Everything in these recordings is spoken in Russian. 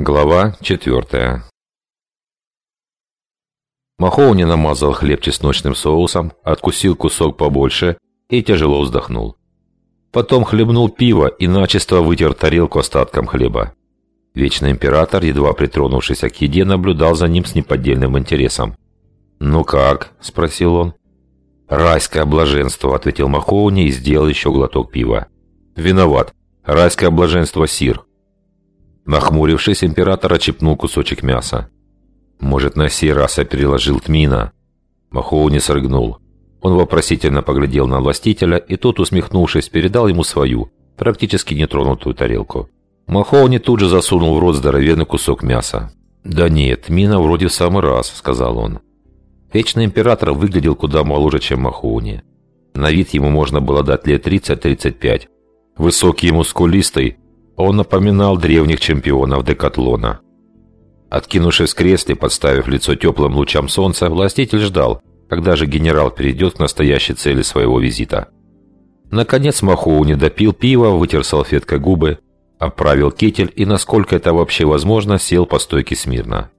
Глава четвертая. Махоуни намазал хлеб чесночным соусом, откусил кусок побольше и тяжело вздохнул. Потом хлебнул пиво и начисто вытер тарелку остатком хлеба. Вечный император, едва притронувшись к еде, наблюдал за ним с неподдельным интересом. «Ну как?» – спросил он. «Райское блаженство», – ответил Махоуни и сделал еще глоток пива. «Виноват. Райское блаженство, сир. Нахмурившись, император очепнул кусочек мяса. «Может, на сей раз я переложил Тмина?» Махоу не срыгнул. Он вопросительно поглядел на властителя, и тот, усмехнувшись, передал ему свою, практически нетронутую тарелку. Махоуни тут же засунул в рот здоровенный кусок мяса. «Да нет, Мина вроде в самый раз», — сказал он. Вечный император выглядел куда моложе, чем Махоуни. На вид ему можно было дать лет 30-35. Высокий и мускулистый, он напоминал древних чемпионов декатлона. Откинувшись в кресле, подставив лицо теплым лучам солнца, властитель ждал, когда же генерал перейдет к настоящей цели своего визита. Наконец Махоу не допил пива, вытер салфеткой губы, оправил китель и, насколько это вообще возможно, сел по стойке смирно.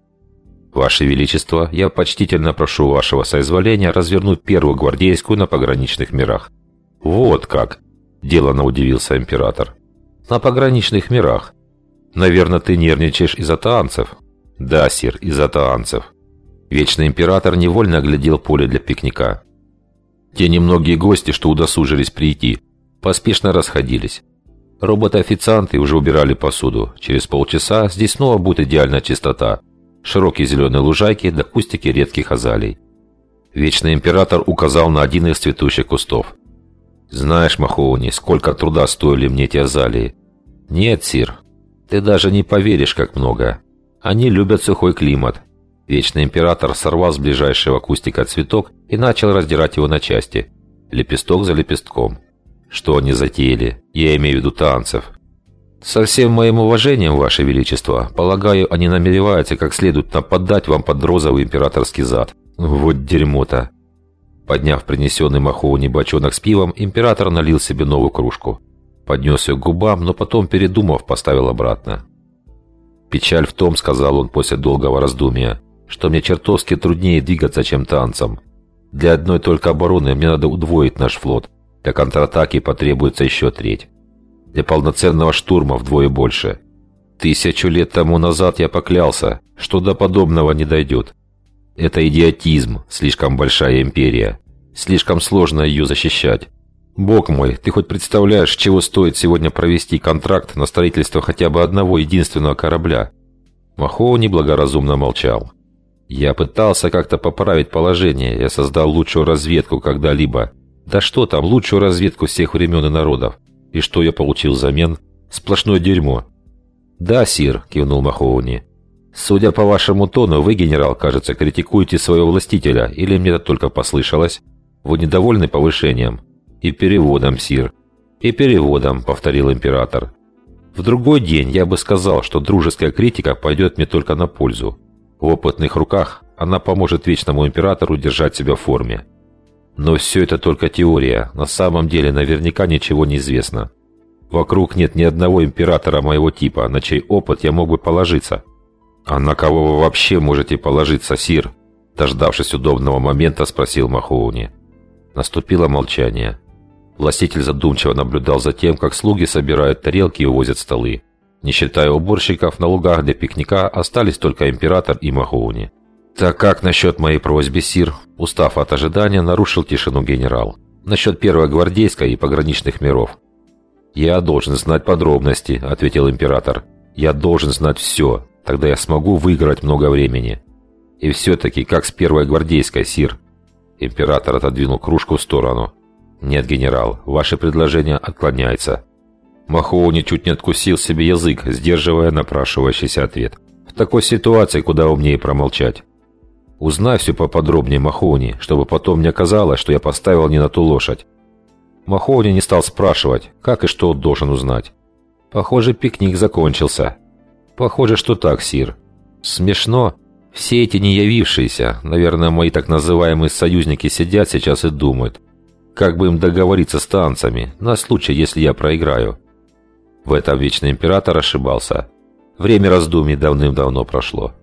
«Ваше Величество, я почтительно прошу вашего соизволения развернуть первую гвардейскую на пограничных мирах». «Вот как!» – делано удивился император на пограничных мирах. Наверное, ты нервничаешь из-за таанцев?» «Да, сир, из-за таанцев». Вечный император невольно оглядел поле для пикника. Те немногие гости, что удосужились прийти, поспешно расходились. Роботы-официанты уже убирали посуду. Через полчаса здесь снова будет идеальная чистота. Широкие зеленые лужайки да кустики редких азалий. Вечный император указал на один из цветущих кустов. «Знаешь, Махоуни, сколько труда стоили мне эти азалии. «Нет, Сир, ты даже не поверишь, как много. Они любят сухой климат». Вечный император сорвал с ближайшего кустика цветок и начал раздирать его на части, лепесток за лепестком. Что они затеяли? Я имею в виду танцев. Со всем моим уважением, Ваше Величество, полагаю, они намереваются как следует нападать вам под розовый императорский зад. Вот дерьмо-то. Подняв принесенный Махоуни бочонок с пивом, император налил себе новую кружку. Поднес ее к губам, но потом, передумав, поставил обратно. «Печаль в том, — сказал он после долгого раздумия, — что мне чертовски труднее двигаться, чем танцем. Для одной только обороны мне надо удвоить наш флот. Для контратаки потребуется еще треть. Для полноценного штурма вдвое больше. Тысячу лет тому назад я поклялся, что до подобного не дойдет. Это идиотизм, слишком большая империя. Слишком сложно ее защищать. Бог мой, ты хоть представляешь, чего стоит сегодня провести контракт на строительство хотя бы одного единственного корабля? Махоуни благоразумно молчал. Я пытался как-то поправить положение, я создал лучшую разведку когда-либо. Да что там, лучшую разведку всех времен и народов. И что я получил взамен? Сплошное дерьмо. Да, сир, кивнул Махоуни. Судя по вашему тону, вы, генерал, кажется, критикуете своего властителя, или мне это только послышалось? Вы недовольны повышением? «И переводом, сир». «И переводом», — повторил император. «В другой день я бы сказал, что дружеская критика пойдет мне только на пользу. В опытных руках она поможет Вечному Императору держать себя в форме. Но все это только теория, на самом деле наверняка ничего не известно. Вокруг нет ни одного императора моего типа, на чей опыт я мог бы положиться. А на кого вы вообще можете положиться, сир?» Дождавшись удобного момента, спросил Махоуни. Наступило молчание. Властитель задумчиво наблюдал за тем, как слуги собирают тарелки и увозят столы. Не считая уборщиков, на лугах для пикника остались только император и Махоуни. «Так как насчет моей просьбы, Сир?» Устав от ожидания, нарушил тишину генерал. «Насчет первой гвардейской и пограничных миров». «Я должен знать подробности», — ответил император. «Я должен знать все, тогда я смогу выиграть много времени». «И все-таки, как с первой гвардейской, Сир?» Император отодвинул кружку в сторону. «Нет, генерал, ваше предложение отклоняется». Махоуни чуть не откусил себе язык, сдерживая напрашивающийся ответ. В такой ситуации куда умнее промолчать. Узнай все поподробнее, Махоуни, чтобы потом не оказалось, что я поставил не на ту лошадь. Махоуни не стал спрашивать, как и что должен узнать. Похоже, пикник закончился. Похоже, что так, Сир. Смешно. Все эти неявившиеся, наверное, мои так называемые союзники сидят сейчас и думают, как бы им договориться с танцами, на случай, если я проиграю? В этом Вечный Император ошибался. Время раздумий давным-давно прошло.